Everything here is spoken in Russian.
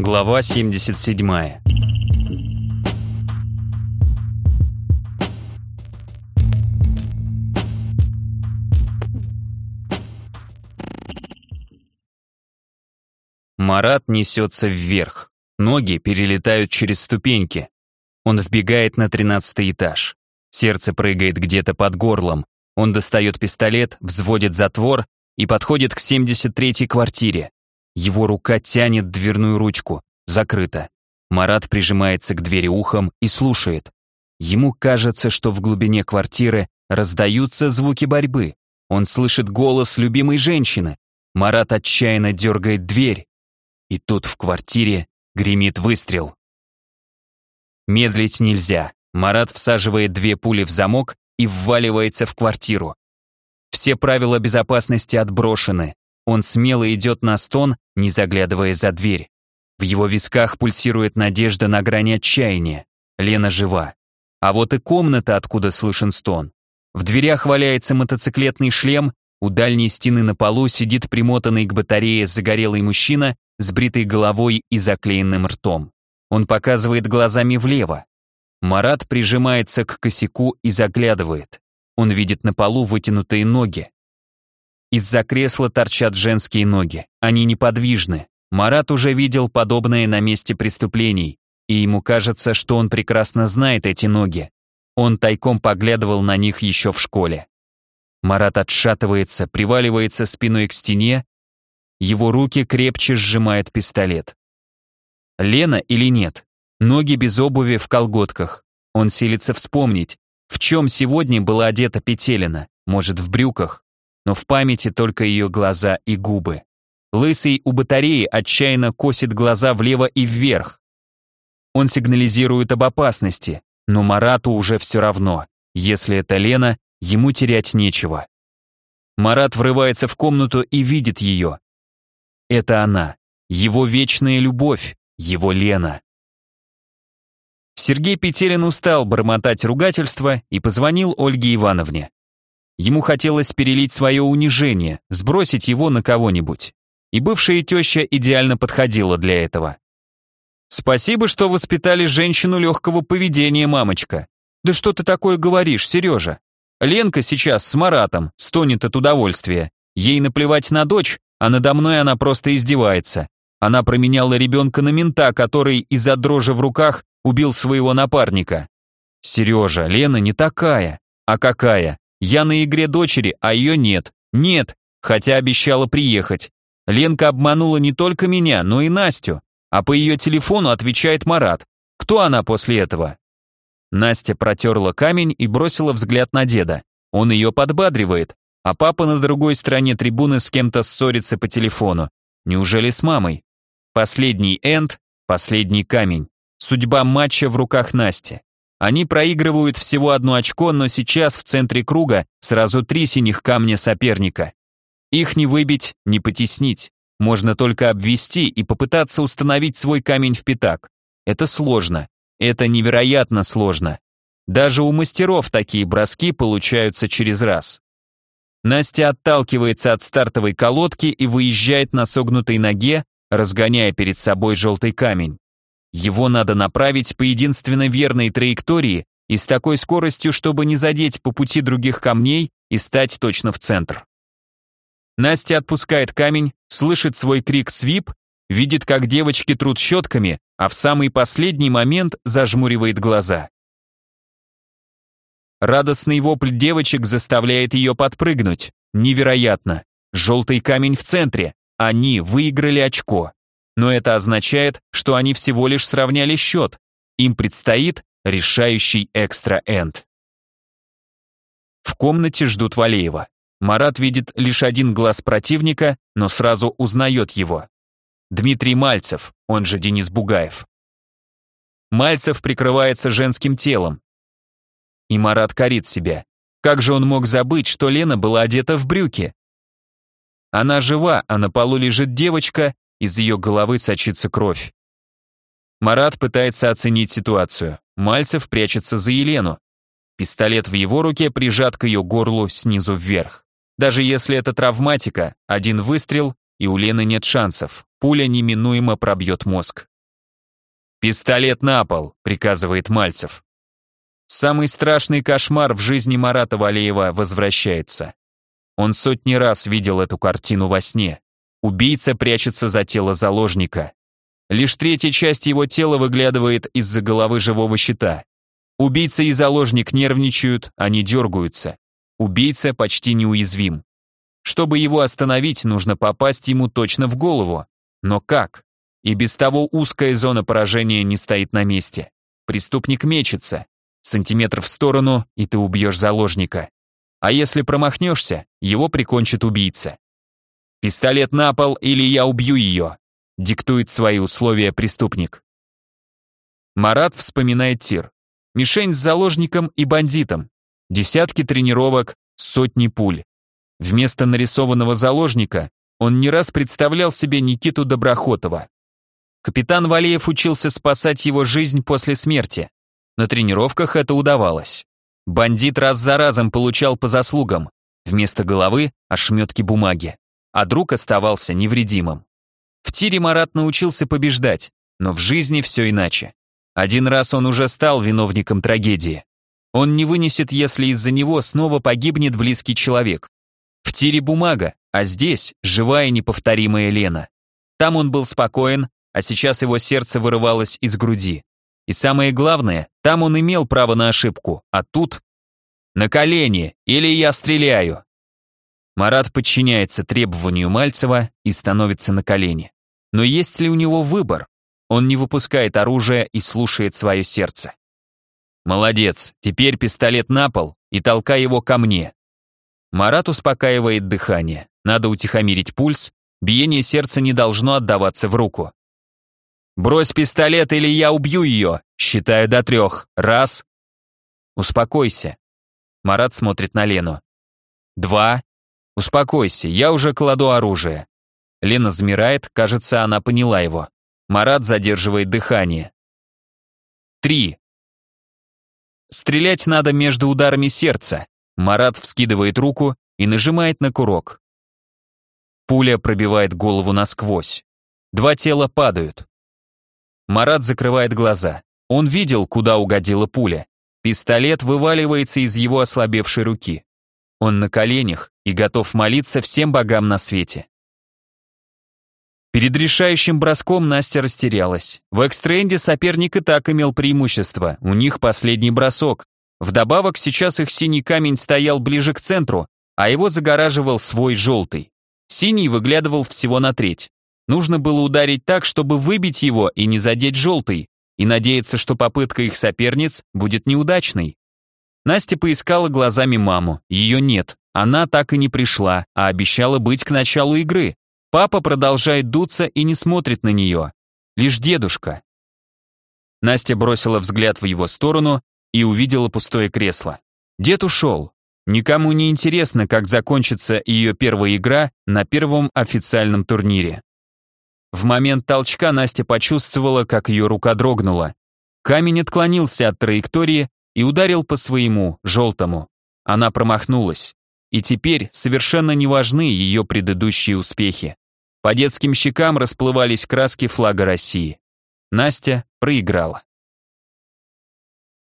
Глава 77. Марат несется вверх. Ноги перелетают через ступеньки. Он вбегает на тринадцатый этаж. Сердце прыгает где-то под горлом. Он достает пистолет, взводит затвор и подходит к 73-й квартире. Его рука тянет дверную ручку. Закрыто. Марат прижимается к двери ухом и слушает. Ему кажется, что в глубине квартиры раздаются звуки борьбы. Он слышит голос любимой женщины. Марат отчаянно дергает дверь. И тут в квартире гремит выстрел. Медлить нельзя. Марат всаживает две пули в замок и вваливается в квартиру. Все правила безопасности отброшены. Он смело идет на стон, не заглядывая за дверь. В его висках пульсирует надежда на грани отчаяния. Лена жива. А вот и комната, откуда слышен стон. В дверях валяется мотоциклетный шлем, у дальней стены на полу сидит примотанный к батарее загорелый мужчина с бритой головой и заклеенным ртом. Он показывает глазами влево. Марат прижимается к косяку и заглядывает. Он видит на полу вытянутые ноги. Из-за кресла торчат женские ноги. Они неподвижны. Марат уже видел подобное на месте преступлений, и ему кажется, что он прекрасно знает эти ноги. Он тайком поглядывал на них еще в школе. Марат отшатывается, приваливается спиной к стене, его руки крепче сжимают пистолет. Лена или нет? Ноги без обуви в колготках. Он силится вспомнить, в чем сегодня была одета Петелина, может, в брюках но в памяти только ее глаза и губы. Лысый у батареи отчаянно косит глаза влево и вверх. Он сигнализирует об опасности, но Марату уже все равно. Если это Лена, ему терять нечего. Марат врывается в комнату и видит ее. Это она, его вечная любовь, его Лена. Сергей Петелин устал бормотать ругательства и позвонил Ольге Ивановне. Ему хотелось перелить свое унижение, сбросить его на кого-нибудь. И бывшая теща идеально подходила для этого. «Спасибо, что воспитали женщину легкого поведения, мамочка. Да что ты такое говоришь, Сережа? Ленка сейчас с Маратом стонет от удовольствия. Ей наплевать на дочь, а надо мной она просто издевается. Она променяла ребенка на мента, который из-за дрожи в руках убил своего напарника. Сережа, Лена не такая. А какая? Я на игре дочери, а ее нет. Нет, хотя обещала приехать. Ленка обманула не только меня, но и Настю. А по ее телефону отвечает Марат. Кто она после этого? Настя протерла камень и бросила взгляд на деда. Он ее подбадривает, а папа на другой стороне трибуны с кем-то ссорится по телефону. Неужели с мамой? Последний энд, последний камень. Судьба матча в руках Насти. Они проигрывают всего одно очко, но сейчас в центре круга сразу три синих камня соперника. Их не выбить, не потеснить. Можно только обвести и попытаться установить свой камень в пятак. Это сложно. Это невероятно сложно. Даже у мастеров такие броски получаются через раз. Настя отталкивается от стартовой колодки и выезжает на согнутой ноге, разгоняя перед собой желтый камень. Его надо направить по единственно верной траектории и с такой скоростью, чтобы не задеть по пути других камней и стать точно в центр. Настя отпускает камень, слышит свой крик «свип», видит, как девочки трут щетками, а в самый последний момент зажмуривает глаза. Радостный вопль девочек заставляет ее подпрыгнуть. Невероятно. Желтый камень в центре. Они выиграли очко но это означает, что они всего лишь сравняли счет. Им предстоит решающий экстра-энд. В комнате ждут Валеева. Марат видит лишь один глаз противника, но сразу узнает его. Дмитрий Мальцев, он же Денис Бугаев. Мальцев прикрывается женским телом. И Марат корит себя. Как же он мог забыть, что Лена была одета в брюки? Она жива, а на полу лежит девочка, из ее головы сочится кровь. Марат пытается оценить ситуацию. Мальцев прячется за Елену. Пистолет в его руке прижат к ее горлу снизу вверх. Даже если это травматика, один выстрел, и у Лены нет шансов. Пуля неминуемо пробьет мозг. «Пистолет на пол», — приказывает Мальцев. Самый страшный кошмар в жизни Марата Валеева возвращается. Он сотни раз видел эту картину во сне. Убийца прячется за тело заложника. Лишь третья часть его тела выглядывает из-за головы живого щита. Убийца и заложник нервничают, они дергаются. Убийца почти неуязвим. Чтобы его остановить, нужно попасть ему точно в голову. Но как? И без того узкая зона поражения не стоит на месте. Преступник мечется. Сантиметр в сторону, и ты убьешь заложника. А если промахнешься, его прикончит убийца. «Пистолет на пол, или я убью ее», диктует свои условия преступник. Марат вспоминает тир. Мишень с заложником и бандитом. Десятки тренировок, сотни пуль. Вместо нарисованного заложника он не раз представлял себе Никиту Доброхотова. Капитан Валеев учился спасать его жизнь после смерти. На тренировках это удавалось. Бандит раз за разом получал по заслугам. Вместо головы – ошметки бумаги. А друг оставался невредимым. В тире Марат научился побеждать, но в жизни все иначе. Один раз он уже стал виновником трагедии. Он не вынесет, если из-за него снова погибнет близкий человек. В тире бумага, а здесь живая неповторимая Лена. Там он был спокоен, а сейчас его сердце вырывалось из груди. И самое главное, там он имел право на ошибку, а тут... На колени, или я стреляю. Марат подчиняется требованию Мальцева и становится на колени. Но есть ли у него выбор? Он не выпускает оружие и слушает свое сердце. Молодец, теперь пистолет на пол и толкай его ко мне. Марат успокаивает дыхание. Надо утихомирить пульс, биение сердца не должно отдаваться в руку. «Брось пистолет, или я убью ее!» Считаю до трех. Раз. Успокойся. Марат смотрит на Лену. Два. Успокойся, я уже кладу оружие. Лена замирает, кажется, она поняла его. Марат задерживает дыхание. Три. Стрелять надо между ударами сердца. Марат вскидывает руку и нажимает на курок. Пуля пробивает голову насквозь. Два тела падают. Марат закрывает глаза. Он видел, куда угодила пуля. Пистолет вываливается из его ослабевшей руки. Он на коленях и готов молиться всем богам на свете. Перед решающим броском Настя растерялась. В экстренде соперник и так имел преимущество, у них последний бросок, Вдобавок сейчас их синий камень стоял ближе к центру, а его загораживал свой желтый. Синий выглядывал всего на треть. Нужно было ударить так, чтобы выбить его и не задеть желтый, и надеяться, что попытка их соперниц будет неудачной. Настя поискала глазами маму, ее нет, она так и не пришла, а обещала быть к началу игры. Папа продолжает дуться и не смотрит на нее. Лишь дедушка. Настя бросила взгляд в его сторону и увидела пустое кресло. Дед ушел. Никому не интересно, как закончится ее первая игра на первом официальном турнире. В момент толчка Настя почувствовала, как ее рука дрогнула. Камень отклонился от траектории и ударил по своему, желтому. Она промахнулась. И теперь совершенно не важны ее предыдущие успехи. По детским щекам расплывались краски флага России. Настя проиграла.